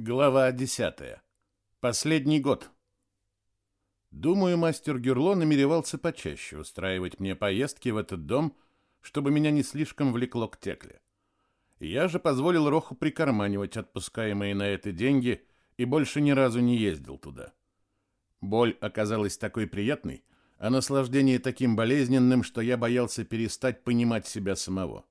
Глава 10. Последний год. Думаю, мастер Гюрло намеревался почаще устраивать мне поездки в этот дом, чтобы меня не слишком влекло к Текле. Я же позволил Роху прикарманивать отпускаемые на это деньги и больше ни разу не ездил туда. Боль оказалась такой приятной, а наслаждение таким болезненным, что я боялся перестать понимать себя самого.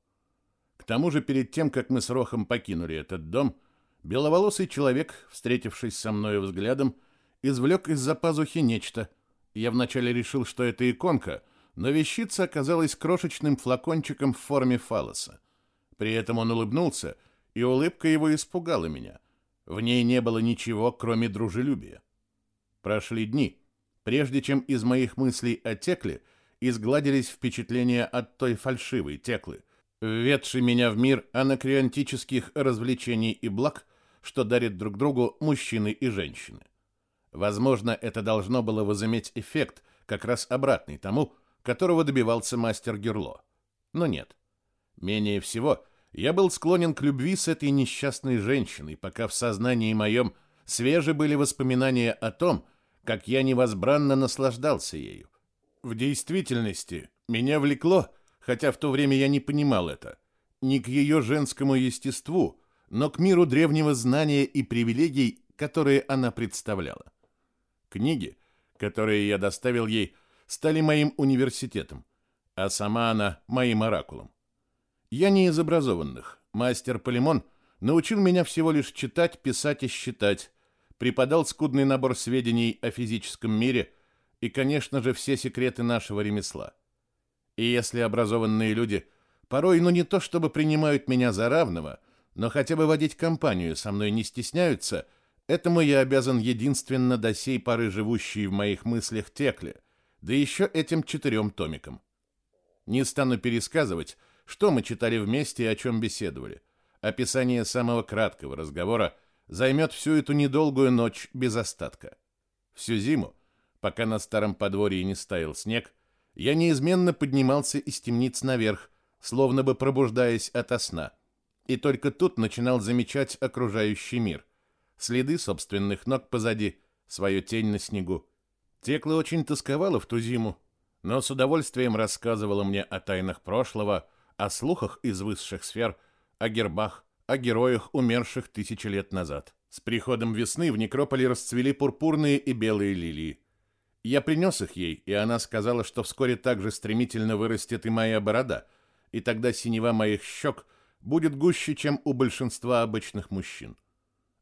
К тому же перед тем, как мы с Рохом покинули этот дом, Беловолосый человек, встретившись со мной взглядом, извлек из-за пазухи нечто. Я вначале решил, что это иконка, но вещица оказалась крошечным флакончиком в форме фалоса. При этом он улыбнулся, и улыбка его испугала меня. В ней не было ничего, кроме дружелюбия. Прошли дни. Прежде чем из моих мыслей о текле, изгладились впечатления от той фальшивой теклы, введшей меня в мир анакреонтических развлечений и благ, что дарят друг другу мужчины и женщины. Возможно, это должно было возыметь эффект, как раз обратный тому, которого добивался мастер Герло. Но нет. Менее всего, я был склонен к любви с этой несчастной женщиной, пока в сознании моем свежи были воспоминания о том, как я невозбранно наслаждался ею. В действительности, меня влекло, хотя в то время я не понимал это, не к ее женскому естеству, но к миру древнего знания и привилегий, которые она представляла. Книги, которые я доставил ей, стали моим университетом, а сама она моим оракулом. Я не из образованных. Мастер Полимон научил меня всего лишь читать, писать и считать, преподал скудный набор сведений о физическом мире и, конечно же, все секреты нашего ремесла. И если образованные люди порой, ну не то чтобы принимают меня за равного – но хотя бы водить компанию со мной не стесняются, этому я обязан единственно до сей поры живущей в моих мыслях Текле, да еще этим четырем томикам. Не стану пересказывать, что мы читали вместе и о чем беседовали. Описание самого краткого разговора займет всю эту недолгую ночь без остатка. Всю зиму, пока на старом подворье не стаял снег, я неизменно поднимался из темниц наверх, словно бы пробуждаясь ото сна — и только тут начинал замечать окружающий мир. Следы собственных ног позади, свою тень на снегу. Текла очень тосковала в ту зиму, но с удовольствием рассказывала мне о тайнах прошлого, о слухах из высших сфер, о гербах, о героях, умерших тысячи лет назад. С приходом весны в некрополе расцвели пурпурные и белые лилии. Я принес их ей, и она сказала, что вскоре так же стремительно вырастет и моя борода, и тогда синева моих щек будет гуще, чем у большинства обычных мужчин.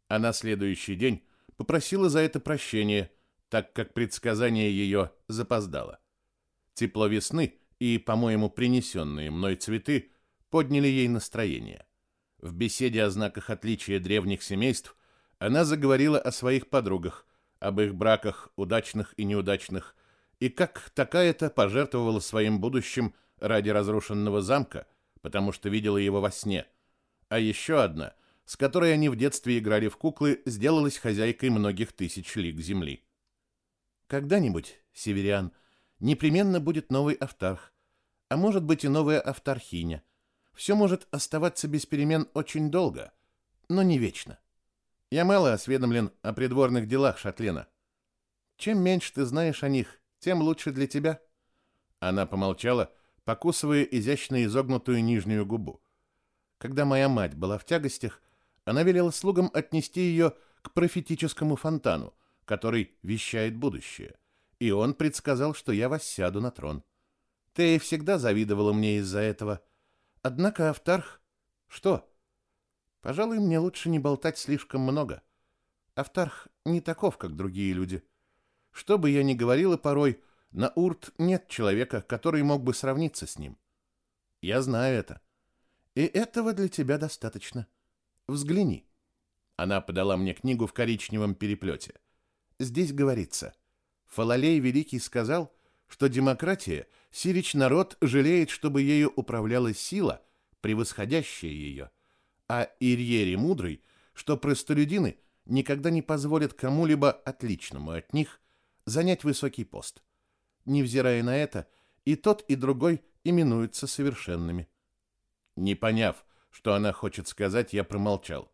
А на следующий день попросила за это прощения, так как предсказание ее запоздало. Тепло весны и, по-моему, принесенные мной цветы подняли ей настроение. В беседе о знаках отличия древних семейств она заговорила о своих подругах, об их браках, удачных и неудачных, и как такая-то пожертвовала своим будущим ради разрушенного замка, потому что видела его во сне. А еще одна, с которой они в детстве играли в куклы, сделалась хозяйкой многих тысяч лиг земли. Когда-нибудь, Севериан, непременно будет новый автарх, а может быть и новая автархиня. Все может оставаться без перемен очень долго, но не вечно. Я мало осведомлен о придворных делах Шатлена. Чем меньше ты знаешь о них, тем лучше для тебя. Она помолчала, покусывая изящно изогнутую нижнюю губу. Когда моя мать была в тягостях, она велела слугам отнести ее к профетическому фонтану, который вещает будущее, и он предсказал, что я воссяду на трон. Ты всегда завидовала мне из-за этого. Однако Автарх... Что? Пожалуй, мне лучше не болтать слишком много. Автарх не таков, как другие люди. Что бы я ни говорила порой, на Урт нет человека, который мог бы сравниться с ним. Я знаю это. И этого для тебя достаточно. Взгляни. Она подала мне книгу в коричневом переплете. Здесь говорится. Фалалей Великий сказал, что демократия, сирич народ, жалеет, чтобы ею управляла сила, превосходящая ее, а Ирьери Мудрый, что простолюдины никогда не позволят кому-либо отличному от них занять высокий пост. Невзирая на это, и тот, и другой именуются совершенными. Не поняв, что она хочет сказать, я промолчал.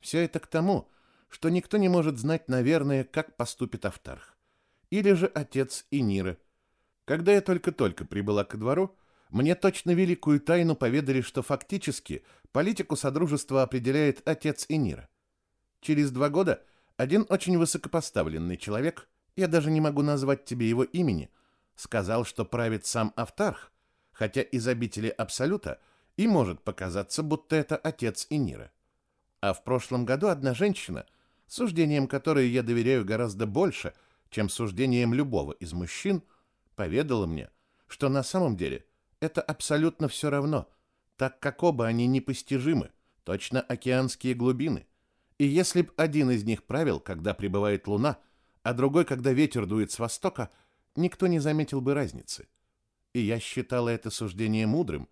Все это к тому, что никто не может знать, наверное, как поступит Автарх. Или же отец Иниры. Когда я только-только прибыла ко двору, мне точно великую тайну поведали, что фактически политику Содружества определяет отец Инира. Через два года один очень высокопоставленный человек, я даже не могу назвать тебе его имени, сказал, что правит сам Автарх, хотя из обители Абсолюта и может показаться, будто это отец Инира. А в прошлом году одна женщина, суждением которой я доверяю гораздо больше, чем суждением любого из мужчин, поведала мне, что на самом деле это абсолютно все равно, так как оба они непостижимы, точно океанские глубины. И если б один из них правил, когда прибывает луна, а другой, когда ветер дует с востока, никто не заметил бы разницы. И я считала это суждение мудрым,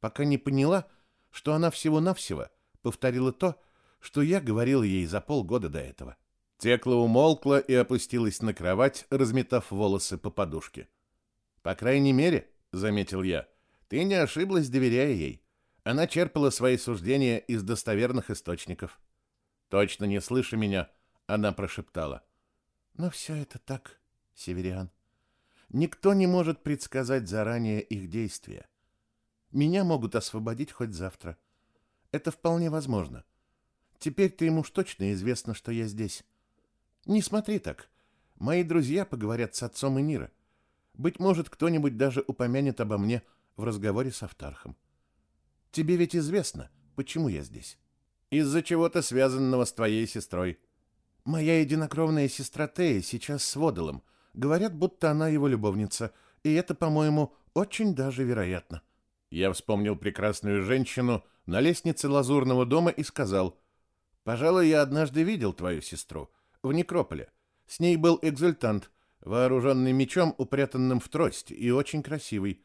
пока не поняла, что она всего-навсего повторила то, что я говорил ей за полгода до этого. Текла умолкла и опустилась на кровать, разметав волосы по подушке. «По крайней мере», — заметил я, — «ты не ошиблась, доверяя ей. Она черпала свои суждения из достоверных источников». Точно не слыша меня, она прошептала. «Но все это так, Севериан. Никто не может предсказать заранее их действия. Меня могут освободить хоть завтра. Это вполне возможно. Теперь-то ему уж точно известно, что я здесь. Не смотри так. Мои друзья поговорят с отцом и Нира. Быть может, кто-нибудь даже упомянет обо мне в разговоре с Автархом. Тебе ведь известно, почему я здесь. Из-за чего-то связанного с твоей сестрой. Моя единокровная сестра Тея сейчас с Водолом — Говорят, будто она его любовница, и это, по-моему, очень даже вероятно. Я вспомнил прекрасную женщину на лестнице Лазурного дома и сказал, «Пожалуй, я однажды видел твою сестру в Некрополе. С ней был экзультант, вооруженный мечом, упрятанным в трость, и очень красивый.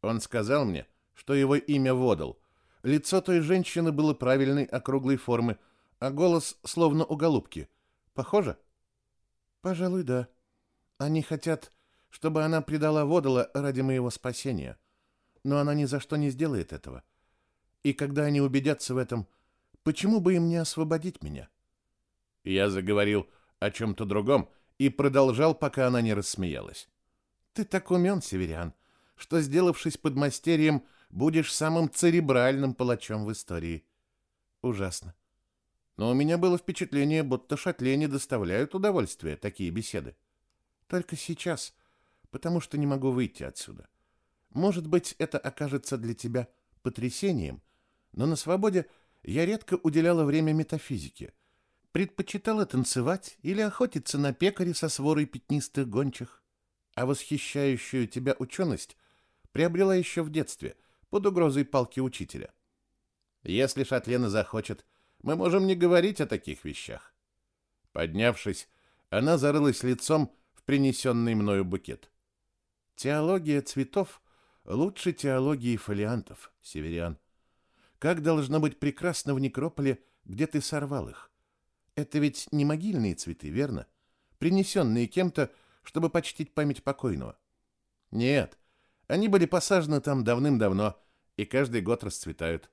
Он сказал мне, что его имя Водал. Лицо той женщины было правильной округлой формы, а голос словно у голубки. Похоже? Пожалуй, да. Они хотят, чтобы она предала Водола ради моего спасения. Но она ни за что не сделает этого. И когда они убедятся в этом, почему бы им не освободить меня? Я заговорил о чем-то другом и продолжал, пока она не рассмеялась. Ты так умен, Северян, что, сделавшись подмастерьем, будешь самым церебральным палачом в истории. Ужасно. Но у меня было впечатление, будто шатле не доставляют удовольствия такие беседы. Только сейчас, потому что не могу выйти отсюда. Может быть, это окажется для тебя потрясением, но на свободе я редко уделяла время метафизике. Предпочитала танцевать или охотиться на пекаре со сворой пятнистых гончих. А восхищающую тебя ученость приобрела еще в детстве, под угрозой палки учителя. Если Шатлена захочет, мы можем не говорить о таких вещах. Поднявшись, она зарылась лицом принесенный мною букет. Теология цветов лучше теологии фолиантов, северян. Как должно быть прекрасно в некрополе, где ты сорвал их? Это ведь не могильные цветы, верно? Принесенные кем-то, чтобы почтить память покойного. Нет, они были посажены там давным-давно и каждый год расцветают.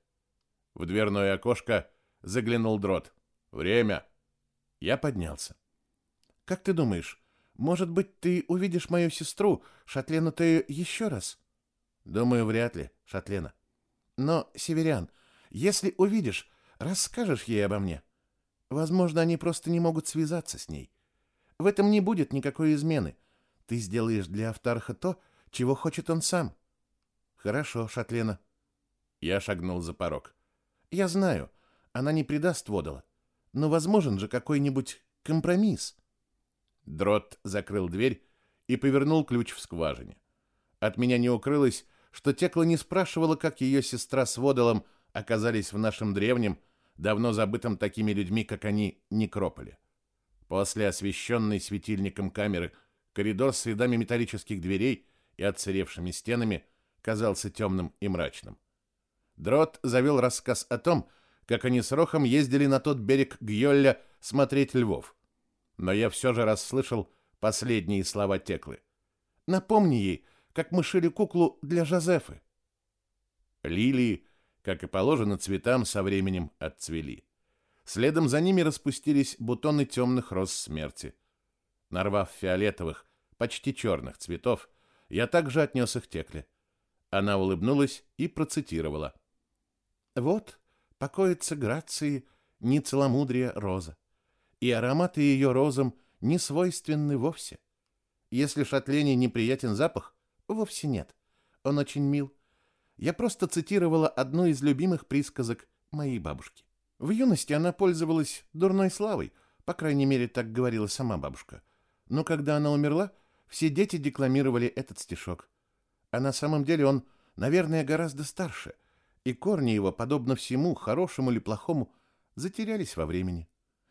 В дверное окошко заглянул дрот. Время. Я поднялся. Как ты думаешь, может быть, ты увидишь мою сестру, Шатлену ты еще раз? Думаю, вряд ли, Шатлена. Но, Северян, если увидишь, расскажешь ей обо мне. Возможно, они просто не могут связаться с ней. В этом не будет никакой измены. Ты сделаешь для Автарха то, чего хочет он сам. Хорошо, Шатлена. Я шагнул за порог. Я знаю, она не предаст Водола. Но возможен же какой-нибудь компромисс. Дрот закрыл дверь и повернул ключ в скважине. От меня не укрылось, что Текла не спрашивала, как ее сестра с Водолом оказались в нашем древнем, давно забытом такими людьми, как они, некрополе. После освещенной светильником камеры коридор с рядами металлических дверей и отсыревшими стенами казался темным и мрачным. Дрот завел рассказ о том, как они с Рохом ездили на тот берег Гьолля смотреть львов но я все же расслышал последние слова Теклы. «Напомни ей, как мы шили куклу для Жозефы». Лилии, как и положено цветам, со временем отцвели. Следом за ними распустились бутоны темных роз смерти. Нарвав фиолетовых, почти черных цветов, я также отнес их Текле. Она улыбнулась и процитировала. «Вот покоится грации нецеломудрия роза, и ароматы ее розам не свойственны вовсе. Если шатлений неприятен запах, вовсе нет. Он очень мил. Я просто цитировала одну из любимых присказок моей бабушки. В юности она пользовалась дурной славой, по крайней мере, так говорила сама бабушка. Но когда она умерла, все дети декламировали этот стишок. А на самом деле он, наверное, гораздо старше, и корни его, подобно всему, хорошему или плохому, затерялись во времени.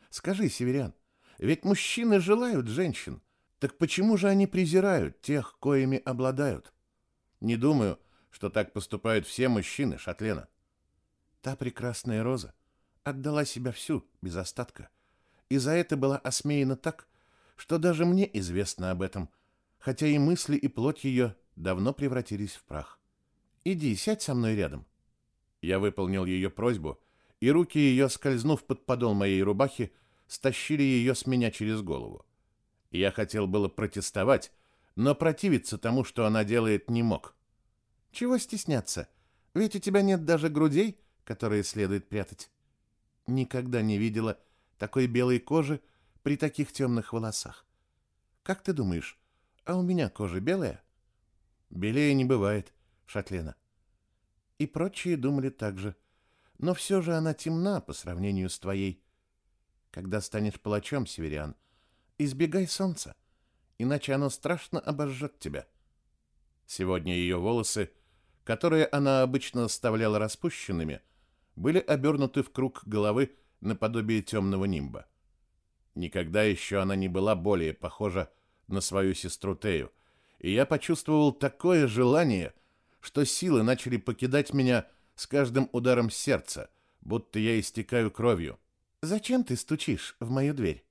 Скажи, северян, ведь мужчины желают женщин, так почему же они презирают тех, коими обладают? Не думаю, что так поступают все мужчины, Шатлена. Та прекрасная роза отдала себя всю, без остатка, и за это была осмеяна так, что даже мне известно об этом, хотя и мысли, и плоть ее давно превратились в прах. Иди, сядь со мной рядом. Я выполнил ее просьбу, и руки ее, скользнув под подол моей рубахи, стащили ее с меня через голову. Я хотел было протестовать, но противиться тому, что она делает, не мог. Чего стесняться? Ведь у тебя нет даже грудей, которые следует прятать. Никогда не видела такой белой кожи при таких темных волосах. Как ты думаешь, а у меня кожа белая? Белее не бывает, Шатлена. И прочие думали так же. Но все же она темна по сравнению с твоей. Когда станешь палачом, северян, избегай солнца, иначе оно страшно обожжет тебя. Сегодня ее волосы, которые она обычно оставляла распущенными, были обернуты в круг головы наподобие темного нимба. Никогда еще она не была более похожа на свою сестру Тею, и я почувствовал такое желание, что силы начали покидать меня с каждым ударом сердца, будто я истекаю кровью. «Зачем ты стучишь в мою дверь?»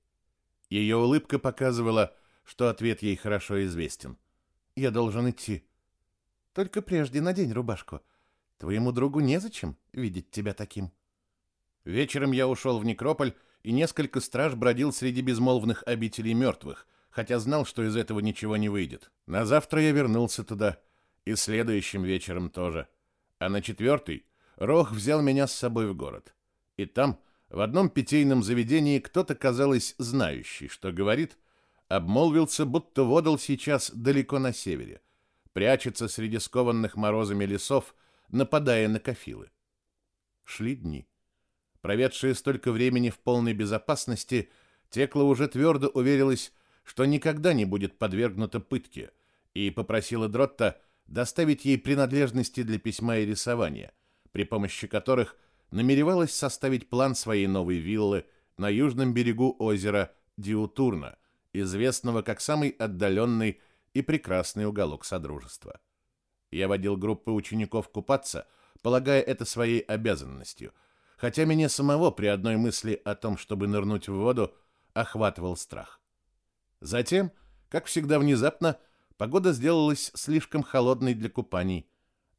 Ее улыбка показывала, что ответ ей хорошо известен. «Я должен идти». «Только прежде надень рубашку. Твоему другу незачем видеть тебя таким». Вечером я ушел в некрополь, и несколько страж бродил среди безмолвных обителей мертвых, хотя знал, что из этого ничего не выйдет. На завтра я вернулся туда, и следующим вечером тоже. А на четвертый Рох взял меня с собой в город. И там, в одном питейном заведении, кто-то, казалось, знающий, что говорит, обмолвился, будто водал сейчас далеко на севере, прячется среди скованных морозами лесов, нападая на кафилы. Шли дни. Проведшие столько времени в полной безопасности, Текла уже твердо уверилась, что никогда не будет подвергнута пытке, и попросила Дротта доставить ей принадлежности для письма и рисования, при помощи которых намеревалась составить план своей новой виллы на южном берегу озера Диутурна, известного как самый отдаленный и прекрасный уголок Содружества. Я водил группы учеников купаться, полагая это своей обязанностью, хотя меня самого при одной мысли о том, чтобы нырнуть в воду, охватывал страх. Затем, как всегда внезапно, погода сделалась слишком холодной для купаний.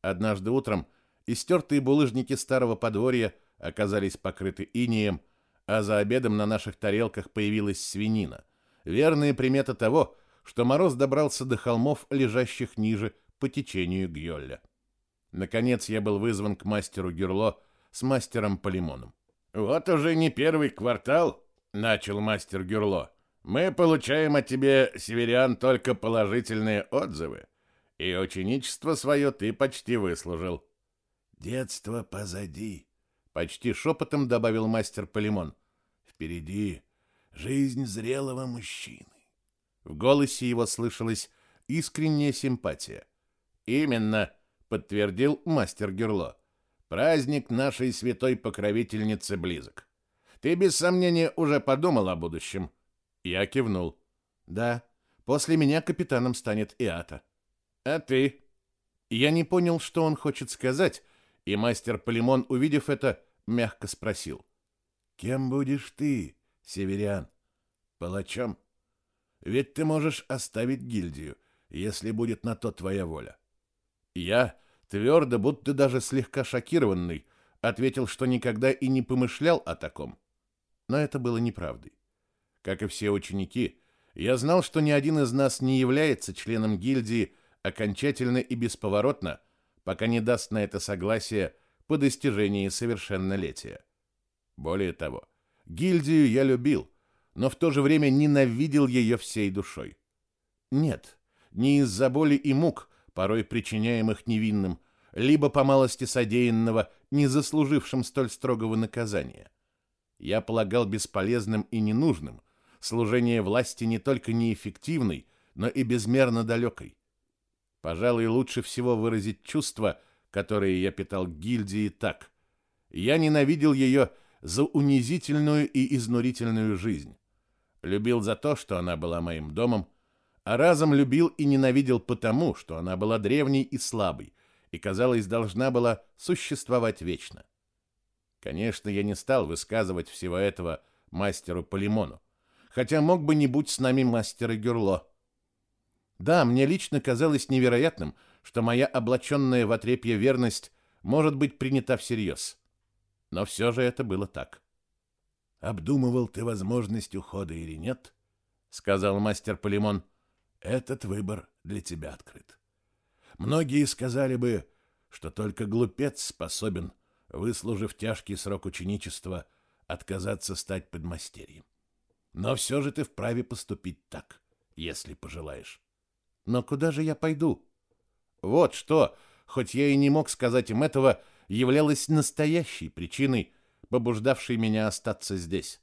Однажды утром истертые булыжники старого подворья оказались покрыты инеем, а за обедом на наших тарелках появилась свинина. Верная примета того, что мороз добрался до холмов, лежащих ниже по течению Гьолля. Наконец я был вызван к мастеру Герло с мастером Полимоном. «Вот уже не первый квартал», — начал мастер Герло, мы получаем от тебя, северян, только положительные отзывы, и ученичество свое ты почти выслужил. Детство позади, почти шепотом добавил мастер Полимон. Впереди жизнь зрелого мужчины. В голосе его слышалась искренняя симпатия. Именно, подтвердил мастер Герло. Праздник нашей святой покровительницы близок. Ты без сомнения уже подумал о будущем. Я кивнул. Да, после меня капитаном станет Иата. А ты? Я не понял, что он хочет сказать, и мастер Полимон, увидев это, мягко спросил. Кем будешь ты, северян? Палачом? Ведь ты можешь оставить гильдию, если будет на то твоя воля. Я, твердо, будто даже слегка шокированный, ответил, что никогда и не помышлял о таком. Но это было неправдой. Как и все ученики, я знал, что ни один из нас не является членом гильдии окончательно и бесповоротно, пока не даст на это согласие по достижении совершеннолетия. Более того, гильдию я любил, но в то же время ненавидел ее всей душой. Нет, не из-за боли и мук, порой причиняемых невинным, либо по малости содеянного, не заслужившим столь строгого наказания. Я полагал бесполезным и ненужным служение власти не только неэффективной, но и безмерно далекой. Пожалуй, лучше всего выразить чувства, которые я питал гильдии так. Я ненавидел ее за унизительную и изнурительную жизнь. Любил за то, что она была моим домом, а разом любил и ненавидел потому, что она была древней и слабой, и, казалось, должна была существовать вечно. Конечно, я не стал высказывать всего этого мастеру Полимону, хотя мог бы не будь с нами мастера Гюрло. Да, мне лично казалось невероятным, что моя облаченная в отрепье верность может быть принята всерьез. Но все же это было так. «Обдумывал ты возможность ухода или нет?» — сказал мастер Полимон. «Этот выбор для тебя открыт. Многие сказали бы, что только глупец способен, выслужив тяжкий срок ученичества, отказаться стать подмастерьем. Но все же ты вправе поступить так, если пожелаешь. Но куда же я пойду? Вот что, хоть я и не мог сказать им этого, являлось настоящей причиной, побуждавшей меня остаться здесь.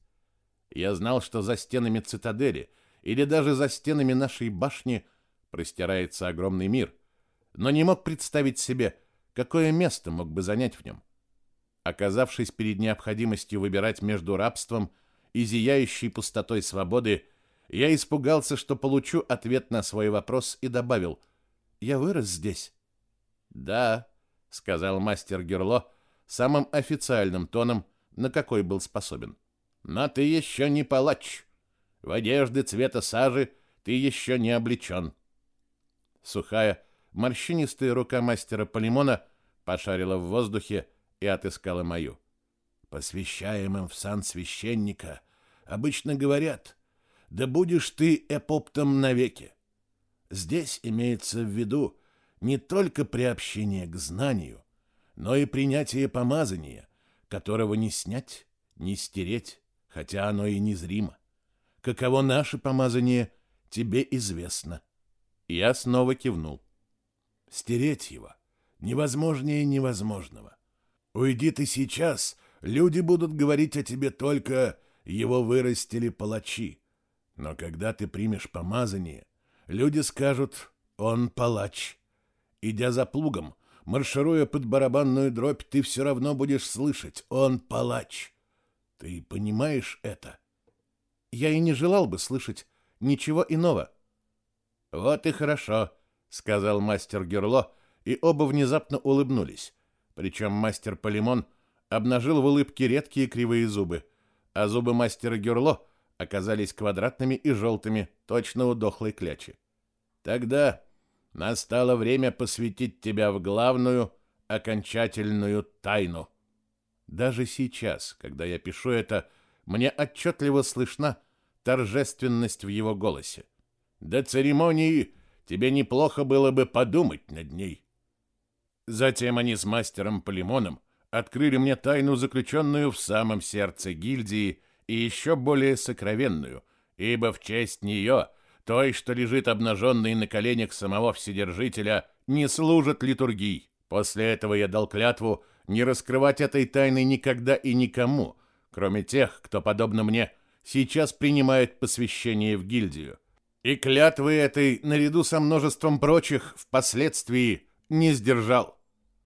Я знал, что за стенами цитадели или даже за стенами нашей башни простирается огромный мир — но не мог представить себе, какое место мог бы занять в нем. Оказавшись перед необходимостью выбирать между рабством и зияющей пустотой свободы, я испугался, что получу ответ на свой вопрос и добавил «Я вырос здесь». «Да», — сказал мастер Герло самым официальным тоном, на какой был способен. «Но ты еще не палач. В одежды цвета сажи ты еще не облечен». Сухая, Морщинистая рука мастера Полимона пошарила в воздухе и отыскала мою. Посвящаемым в сан священника обычно говорят, да будешь ты эпоптом навеки. Здесь имеется в виду не только приобщение к знанию, но и принятие помазания, которого не снять, не стереть, хотя оно и незримо. Каково наше помазание, тебе известно. Я снова кивнул. Стереть его невозможнее невозможного. Уйди ты сейчас, люди будут говорить о тебе только «его вырастили палачи». Но когда ты примешь помазание, люди скажут «он палач». Идя за плугом, маршируя под барабанную дробь, ты все равно будешь слышать «он палач». Ты понимаешь это? Я и не желал бы слышать ничего иного. Вот и хорошо, сказал мастер Герло, и оба внезапно улыбнулись. Причем мастер Полимон обнажил в улыбке редкие кривые зубы, а зубы мастера Герло оказались квадратными и желтыми, точно у дохлой клячи. Тогда настало время посвятить тебя в главную, окончательную тайну. Даже сейчас, когда я пишу это, мне отчетливо слышна торжественность в его голосе. До церемонии тебе неплохо было бы подумать над ней. Затем они с мастером Полимоном открыли мне тайну, заключенную в самом сердце гильдии, и еще более сокровенную, ибо в честь нее, той, что лежит обнаженной на коленях самого Вседержителя, не служат литургий. После этого я дал клятву не раскрывать этой тайны никогда и никому, кроме тех, кто, подобно мне, сейчас принимает посвящение в гильдию. И клятвы этой, наряду со множеством прочих, впоследствии не сдержал.